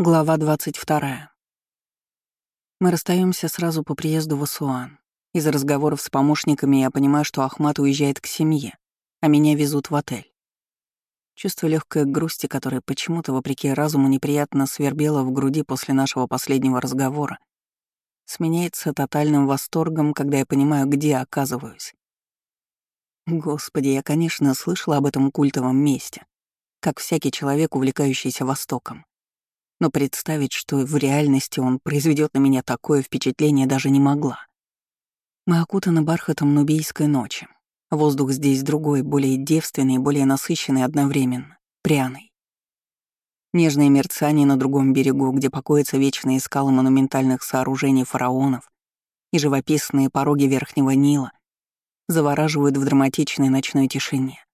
Глава 22. Мы расстаемся сразу по приезду в Асуан. Из разговоров с помощниками я понимаю, что Ахмат уезжает к семье, а меня везут в отель. Чувство легкой грусти, которое почему-то, вопреки разуму, неприятно свербело в груди после нашего последнего разговора, сменяется тотальным восторгом, когда я понимаю, где оказываюсь. Господи, я, конечно, слышала об этом культовом месте, как всякий человек, увлекающийся Востоком но представить, что в реальности он произведет на меня такое впечатление, даже не могла. Мы окутаны бархатом нубийской ночи. Воздух здесь другой, более девственный, более насыщенный одновременно, пряный. Нежное мерцание на другом берегу, где покоятся вечные скалы монументальных сооружений фараонов и живописные пороги Верхнего Нила, завораживают в драматичной ночной тишине.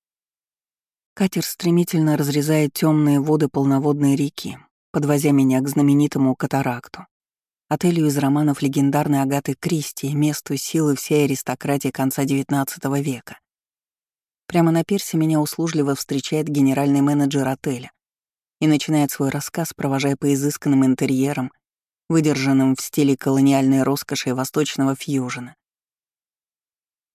Катер стремительно разрезает темные воды полноводной реки, подвозя меня к знаменитому катаракту, отелю из романов легендарной Агаты Кристи, месту силы всей аристократии конца XIX века. Прямо на пирсе меня услужливо встречает генеральный менеджер отеля и начинает свой рассказ, провожая по изысканным интерьерам, выдержанным в стиле колониальной роскоши и восточного фьюжена.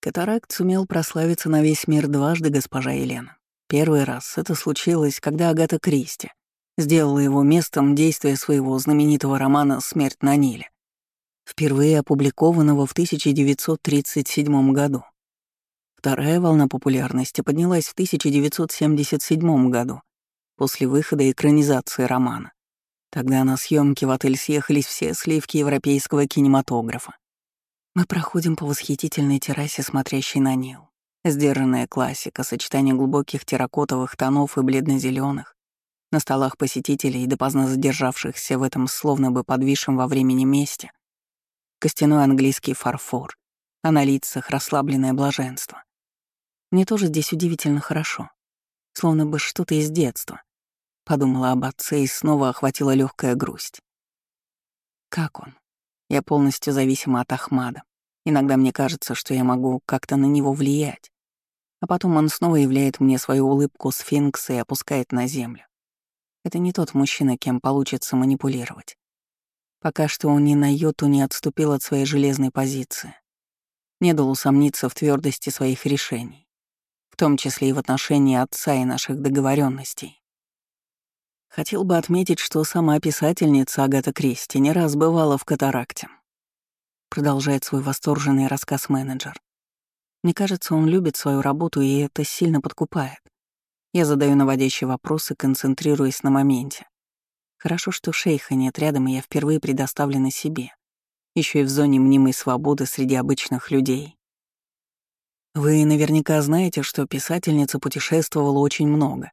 Катаракт сумел прославиться на весь мир дважды, госпожа Елена. Первый раз это случилось, когда Агата Кристи, сделала его местом действия своего знаменитого романа «Смерть на Ниле», впервые опубликованного в 1937 году. Вторая волна популярности поднялась в 1977 году, после выхода экранизации романа. Тогда на съемки в отель съехались все сливки европейского кинематографа. Мы проходим по восхитительной террасе, смотрящей на Нил. Сдержанная классика, сочетание глубоких терракотовых тонов и бледно зеленых на столах посетителей, допоздна задержавшихся в этом словно бы подвисшем во времени месте, костяной английский фарфор, а на лицах расслабленное блаженство. Мне тоже здесь удивительно хорошо, словно бы что-то из детства. Подумала об отце и снова охватила легкая грусть. Как он? Я полностью зависима от Ахмада. Иногда мне кажется, что я могу как-то на него влиять. А потом он снова являет мне свою улыбку сфинкса и опускает на землю. Это не тот мужчина, кем получится манипулировать. Пока что он ни на йоту не отступил от своей железной позиции. Не дал усомниться в твердости своих решений, в том числе и в отношении отца и наших договоренностей. Хотел бы отметить, что сама писательница Агата Кристи не раз бывала в катаракте. Продолжает свой восторженный рассказ менеджер. Мне кажется, он любит свою работу, и это сильно подкупает. Я задаю наводящие вопросы, концентрируясь на моменте. Хорошо, что шейха нет рядом, и я впервые предоставлена себе. Еще и в зоне мнимой свободы среди обычных людей. Вы наверняка знаете, что писательница путешествовала очень много.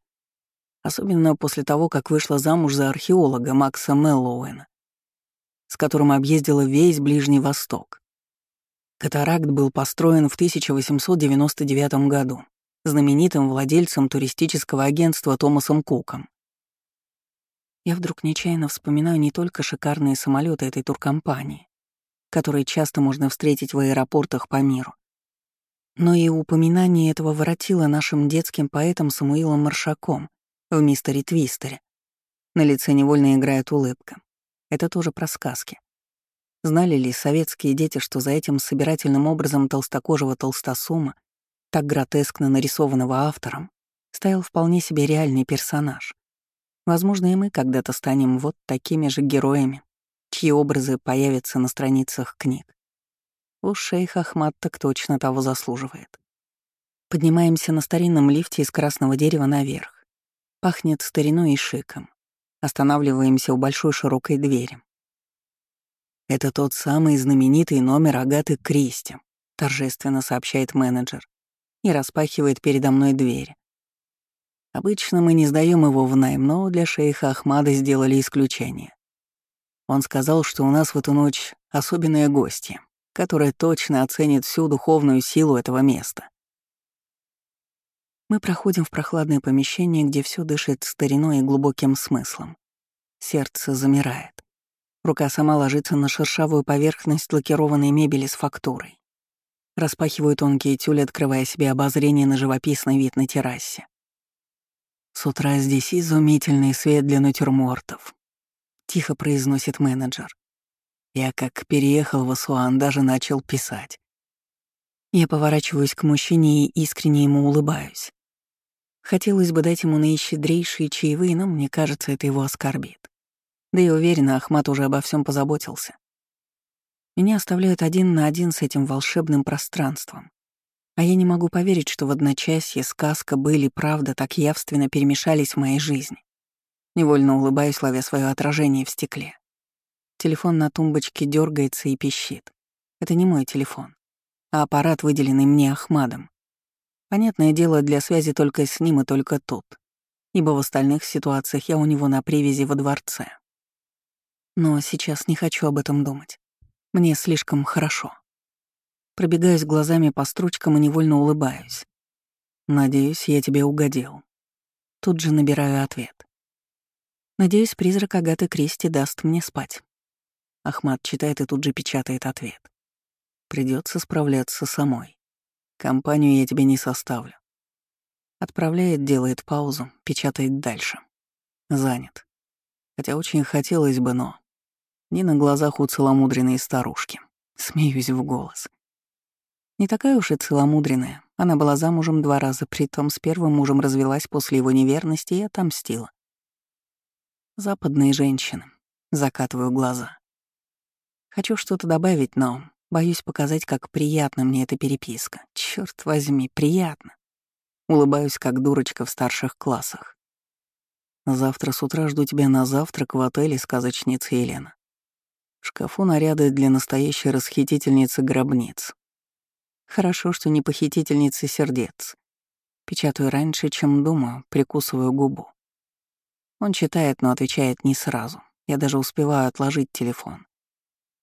Особенно после того, как вышла замуж за археолога Макса Меллоуэна, с которым объездила весь Ближний Восток. Катаракт был построен в 1899 году знаменитым владельцем туристического агентства Томасом Куком. Я вдруг нечаянно вспоминаю не только шикарные самолеты этой туркомпании, которые часто можно встретить в аэропортах по миру, но и упоминание этого воротило нашим детским поэтом Самуилом Маршаком в «Мистере Твистере». На лице невольно играет улыбка. Это тоже про сказки. Знали ли советские дети, что за этим собирательным образом толстокожего толстосума так гротескно нарисованного автором, стоял вполне себе реальный персонаж. Возможно, и мы когда-то станем вот такими же героями, чьи образы появятся на страницах книг. Уж шейх Ахмад так точно того заслуживает. Поднимаемся на старинном лифте из красного дерева наверх. Пахнет стариной и шиком. Останавливаемся у большой широкой двери. «Это тот самый знаменитый номер Агаты Кристи», — торжественно сообщает менеджер и распахивает передо мной дверь. Обычно мы не сдаем его в найм, но для шейха Ахмада сделали исключение. Он сказал, что у нас в эту ночь особенные гости, которые точно оценят всю духовную силу этого места. Мы проходим в прохладное помещение, где все дышит стариной и глубоким смыслом. Сердце замирает. Рука сама ложится на шершавую поверхность лакированной мебели с фактурой. Распахиваю тонкие тюли, открывая себе обозрение на живописный вид на террасе. С утра здесь изумительный свет для натюрмортов. тихо произносит менеджер. Я как переехал в Асуан, даже начал писать. Я поворачиваюсь к мужчине и искренне ему улыбаюсь. Хотелось бы дать ему наищедрейшие чаевые, но мне кажется, это его оскорбит. Да и уверена, Ахмат уже обо всем позаботился. Меня оставляют один на один с этим волшебным пространством. А я не могу поверить, что в одночасье сказка, были правда так явственно перемешались в моей жизни. Невольно улыбаюсь, ловя свое отражение в стекле. Телефон на тумбочке дергается и пищит. Это не мой телефон, а аппарат, выделенный мне Ахмадом. Понятное дело, для связи только с ним и только тут, ибо в остальных ситуациях я у него на привязи во дворце. Но сейчас не хочу об этом думать. Мне слишком хорошо. Пробегаюсь глазами по строчкам и невольно улыбаюсь. Надеюсь, я тебе угодил. Тут же набираю ответ. Надеюсь, призрак Агаты Кристи даст мне спать. Ахмат читает и тут же печатает ответ. Придется справляться самой. Компанию я тебе не составлю. Отправляет, делает паузу, печатает дальше. Занят. Хотя очень хотелось бы, но... Не на глазах у целомудренной старушки. Смеюсь в голос. Не такая уж и целомудренная. Она была замужем два раза, притом с первым мужем развелась после его неверности и отомстила. Западные женщины. Закатываю глаза. Хочу что-то добавить, но боюсь показать, как приятно мне эта переписка. Черт возьми, приятно. Улыбаюсь, как дурочка в старших классах. Завтра с утра жду тебя на завтрак в отеле сказочницы Елена. Шкафу наряды для настоящей расхитительницы гробниц. Хорошо, что не похитительницы сердец. Печатаю раньше, чем думаю, прикусываю губу. Он читает, но отвечает не сразу. Я даже успеваю отложить телефон.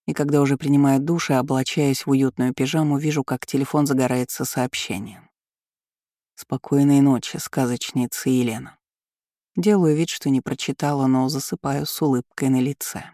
И когда уже принимаю душ и облачаюсь в уютную пижаму, вижу, как телефон загорается сообщением. «Спокойной ночи, сказочница Елена». Делаю вид, что не прочитала, но засыпаю с улыбкой на лице.